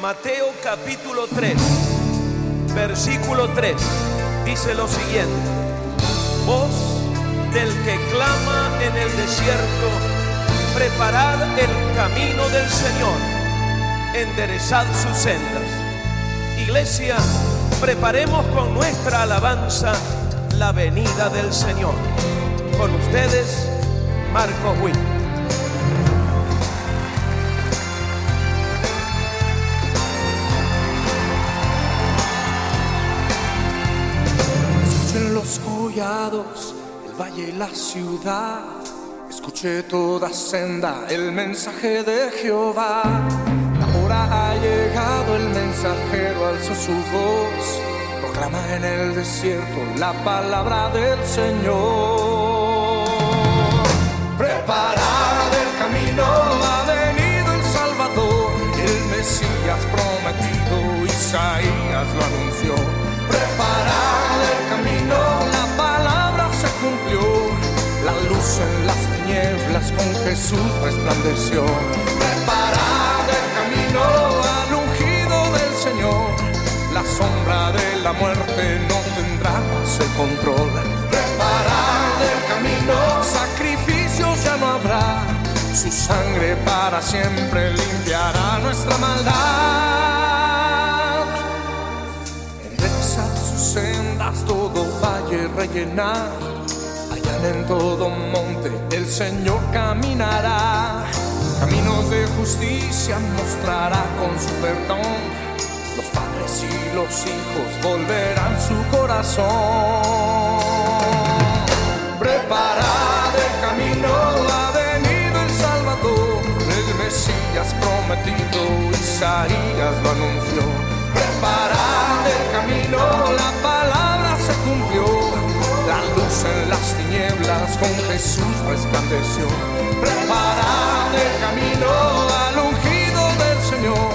Mateo capítulo 3, versículo 3, dice lo siguiente. Voz del que clama en el desierto, preparad el camino del Señor, enderezad sus sendas. Iglesia, preparemos con nuestra alabanza la venida del Señor. Con ustedes, Marcos Witt. Los collados, el valle y la ciudad. Escuché toda senda el mensaje de Jehová. La hora ha llegado, el mensajero alzó su voz. Proclama en el desierto la palabra del Señor. Preparad el camino, ha venido el Salvador. El Mesías prometido, Isaías lo anunció. Preparad con Jesús resplandeció. Preparad el camino al ungido del Señor. La sombra de la muerte no tendrá más el control. Preparad el camino, sacrificios ya no habrá. Su sangre para siempre limpiará nuestra maldad. Enderezad sus sendas, todo valle rellenar. En todo monte el Señor caminará. Caminos de justicia mostrará con su perdón. Los padres y los hijos volverán su corazón. Con Jesús resplandeció. Preparad el camino al ungido del Señor,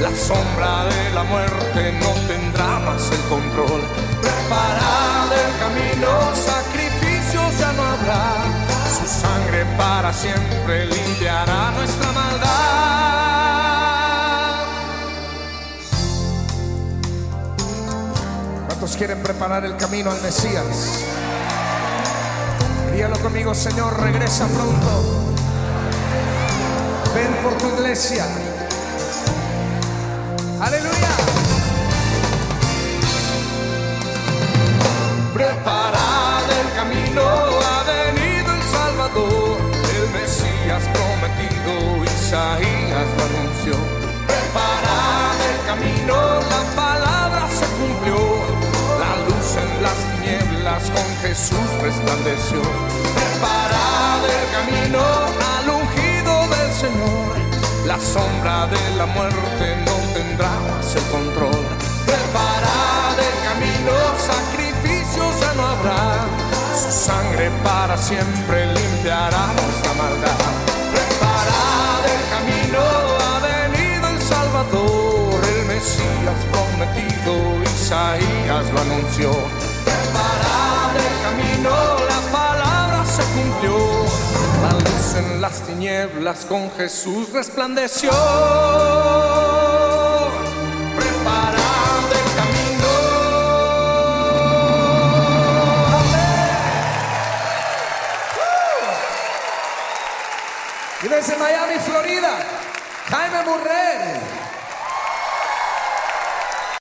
la sombra de la muerte no tendrá más el control. Preparad el camino, sacrificios ya no habrá. Su sangre para siempre limpiará nuestra maldad. ¿Cuántos quieren preparar el camino al Mesías? Dígalo conmigo, Señor, regresa pronto. Ven por tu iglesia. Aleluya. Jesús resplandeció. Preparad el camino al ungido del Señor, la sombra de la muerte no tendrá más el control. Preparad el camino, sacrificios ya no habrá. Su sangre para siempre limpiará nuestra maldad. Preparad el camino, ha venido el Salvador, el Mesías prometido, Isaías lo anunció. Camino, la palabra se cumplió. La luz en las tinieblas con Jesús resplandeció. Preparad el camino. Y desde Miami, Florida, Jaime Murrell.